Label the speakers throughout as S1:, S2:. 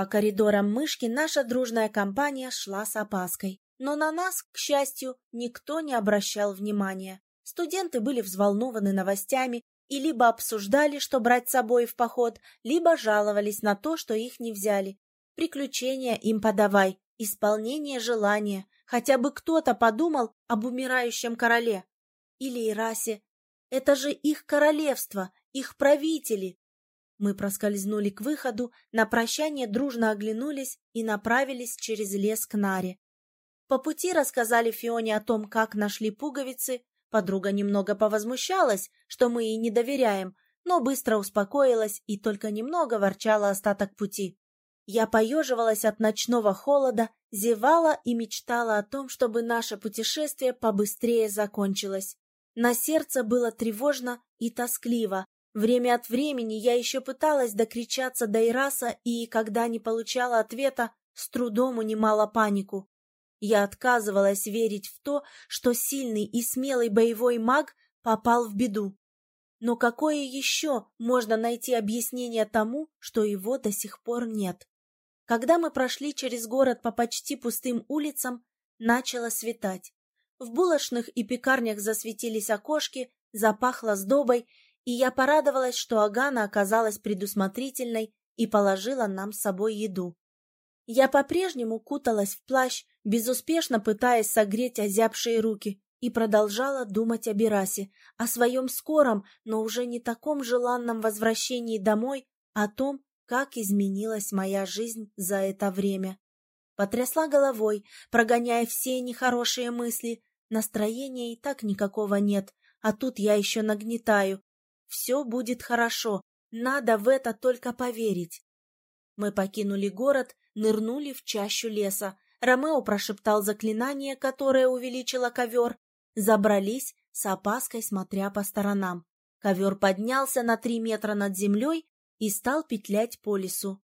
S1: По коридорам мышки наша дружная компания шла с опаской. Но на нас, к счастью, никто не обращал внимания. Студенты были взволнованы новостями и либо обсуждали, что брать с собой в поход, либо жаловались на то, что их не взяли. Приключения им подавай, исполнение желания. Хотя бы кто-то подумал об умирающем короле. Или Ирасе. Это же их королевство, их правители. Мы проскользнули к выходу, на прощание дружно оглянулись и направились через лес к Наре. По пути рассказали Фионе о том, как нашли пуговицы. Подруга немного повозмущалась, что мы ей не доверяем, но быстро успокоилась и только немного ворчала остаток пути. Я поеживалась от ночного холода, зевала и мечтала о том, чтобы наше путешествие побыстрее закончилось. На сердце было тревожно и тоскливо. Время от времени я еще пыталась докричаться до Ираса и, когда не получала ответа, с трудом унимала панику. Я отказывалась верить в то, что сильный и смелый боевой маг попал в беду. Но какое еще можно найти объяснение тому, что его до сих пор нет? Когда мы прошли через город по почти пустым улицам, начало светать. В булочных и пекарнях засветились окошки, запахло сдобой, и я порадовалась, что Агана оказалась предусмотрительной и положила нам с собой еду. Я по-прежнему куталась в плащ, безуспешно пытаясь согреть озябшие руки, и продолжала думать о Берасе, о своем скором, но уже не таком желанном возвращении домой, о том, как изменилась моя жизнь за это время. Потрясла головой, прогоняя все нехорошие мысли. Настроения и так никакого нет, а тут я еще нагнетаю. Все будет хорошо, надо в это только поверить. Мы покинули город, нырнули в чащу леса. Ромео прошептал заклинание, которое увеличило ковер. Забрались, с опаской смотря по сторонам. Ковер поднялся на три метра над землей и стал петлять по лесу.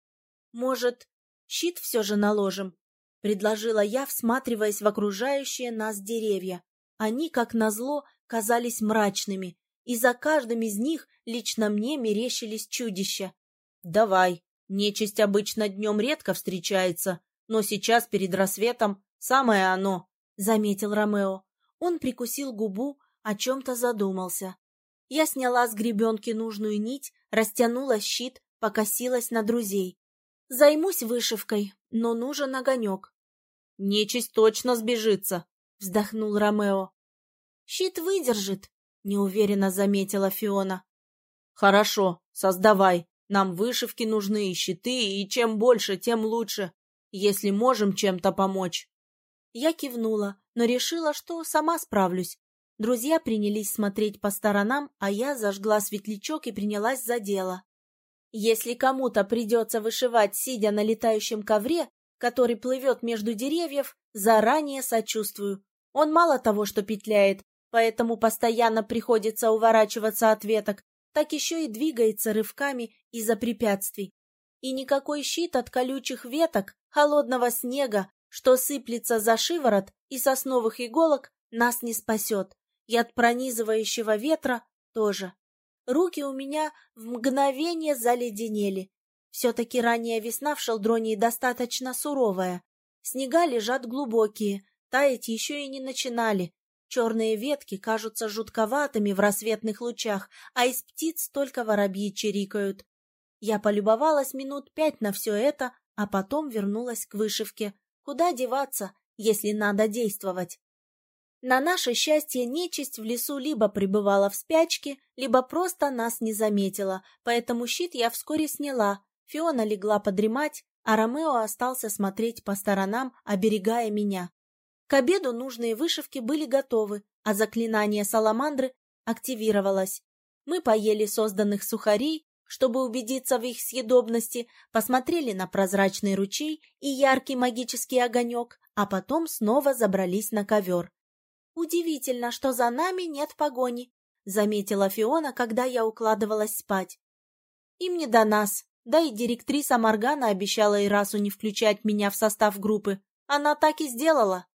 S1: «Может, щит все же наложим?» — предложила я, всматриваясь в окружающие нас деревья. Они, как назло, казались мрачными, и за каждым из них лично мне мерещились чудища. «Давай», Нечисть обычно днем редко встречается, но сейчас перед рассветом самое оно, — заметил Ромео. Он прикусил губу, о чем-то задумался. Я сняла с гребенки нужную нить, растянула щит, покосилась на друзей. Займусь вышивкой, но нужен огонек. — Нечисть точно сбежится, — вздохнул Ромео. — Щит выдержит, — неуверенно заметила Фиона. — Хорошо, создавай, нам вышивки нужны и щиты, и чем больше, тем лучше, если можем чем-то помочь. Я кивнула, но решила, что сама справлюсь. Друзья принялись смотреть по сторонам, а я зажгла светлячок и принялась за дело. Если кому-то придется вышивать, сидя на летающем ковре, который плывет между деревьев, заранее сочувствую. Он мало того, что петляет, поэтому постоянно приходится уворачиваться от веток, так еще и двигается рывками из-за препятствий. И никакой щит от колючих веток, холодного снега, что сыплется за шиворот и сосновых иголок, нас не спасет. И от пронизывающего ветра тоже. Руки у меня в мгновение заледенели. Все-таки ранняя весна в Шелдронии достаточно суровая. Снега лежат глубокие, таять еще и не начинали, Черные ветки кажутся жутковатыми в рассветных лучах, а из птиц только воробьи чирикают. Я полюбовалась минут пять на все это, а потом вернулась к вышивке. Куда деваться, если надо действовать? На наше счастье нечисть в лесу либо пребывала в спячке, либо просто нас не заметила, поэтому щит я вскоре сняла. Фиона легла подремать, а Ромео остался смотреть по сторонам, оберегая меня. К обеду нужные вышивки были готовы, а заклинание саламандры активировалось. Мы поели созданных сухарей, чтобы убедиться в их съедобности, посмотрели на прозрачный ручей и яркий магический огонек, а потом снова забрались на ковер. «Удивительно, что за нами нет погони», — заметила Фиона, когда я укладывалась спать. «Им не до нас, да и директриса Моргана обещала Ирасу не включать меня в состав группы. Она так и сделала».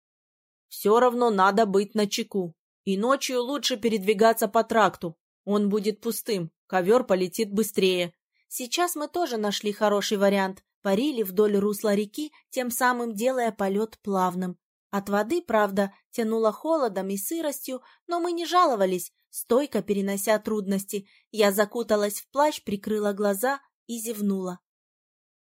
S1: Все равно надо быть начеку. И ночью лучше передвигаться по тракту. Он будет пустым, ковер полетит быстрее. Сейчас мы тоже нашли хороший вариант. парили вдоль русла реки, тем самым делая полет плавным. От воды, правда, тянуло холодом и сыростью, но мы не жаловались, стойко перенося трудности. Я закуталась в плащ, прикрыла глаза и зевнула.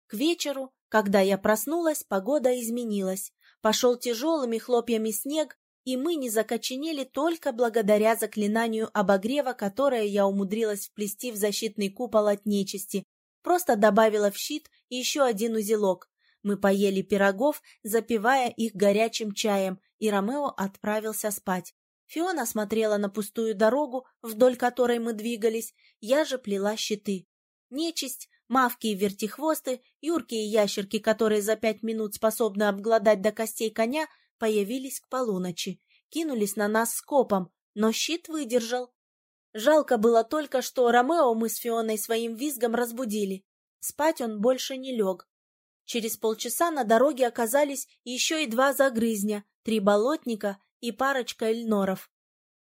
S1: К вечеру, когда я проснулась, погода изменилась. Пошел тяжелыми хлопьями снег, и мы не закоченели только благодаря заклинанию обогрева, которое я умудрилась вплести в защитный купол от нечисти. Просто добавила в щит еще один узелок. Мы поели пирогов, запивая их горячим чаем, и Ромео отправился спать. Фиона смотрела на пустую дорогу, вдоль которой мы двигались, я же плела щиты. Нечисть, мавки и вертихвосты, юрки и ящерки, которые за пять минут способны обглодать до костей коня, появились к полуночи, кинулись на нас скопом, но щит выдержал. Жалко было только, что Ромео мы с Фионой своим визгом разбудили. Спать он больше не лег. Через полчаса на дороге оказались еще и два загрызня, три болотника и парочка эльноров.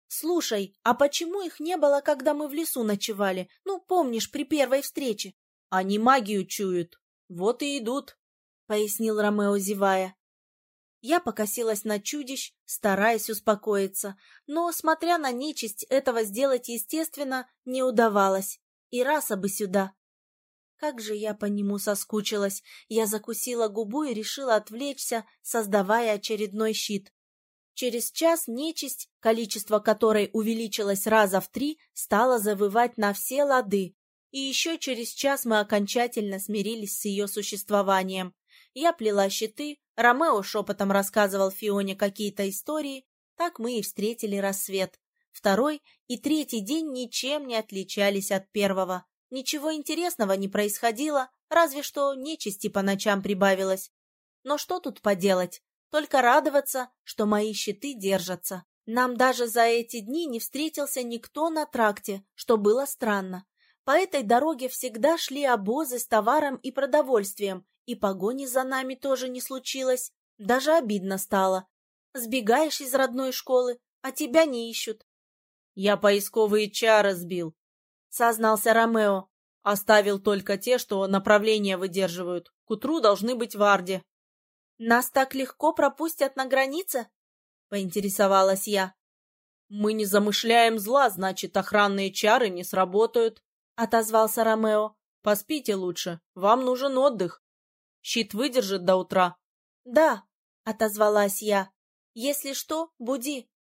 S1: «Слушай, а почему их не было, когда мы в лесу ночевали? Ну, помнишь, при первой встрече?» «Они магию чуют. Вот и идут», — пояснил Ромео, зевая. Я покосилась на чудищ, стараясь успокоиться, но, смотря на нечисть, этого сделать, естественно, не удавалось. И раса бы сюда. Как же я по нему соскучилась. Я закусила губу и решила отвлечься, создавая очередной щит. Через час нечисть, количество которой увеличилось раза в три, стала завывать на все лады. И еще через час мы окончательно смирились с ее существованием. Я плела щиты, Ромео шепотом рассказывал Фионе какие-то истории, так мы и встретили рассвет. Второй и третий день ничем не отличались от первого. Ничего интересного не происходило, разве что нечисти по ночам прибавилось. Но что тут поделать? Только радоваться, что мои щиты держатся. Нам даже за эти дни не встретился никто на тракте, что было странно. По этой дороге всегда шли обозы с товаром и продовольствием, и погони за нами тоже не случилось. Даже обидно стало. Сбегаешь из родной школы, а тебя не ищут.
S2: Я поисковые чары сбил, сознался Ромео. Оставил только те, что направление выдерживают. К утру должны быть в Арде.
S1: Нас так легко пропустят на границе? Поинтересовалась я.
S2: Мы не замышляем зла, значит, охранные чары не сработают, отозвался Ромео. Поспите лучше, вам нужен отдых. Щит выдержит до утра?
S1: Да, отозвалась я. Если что, буди.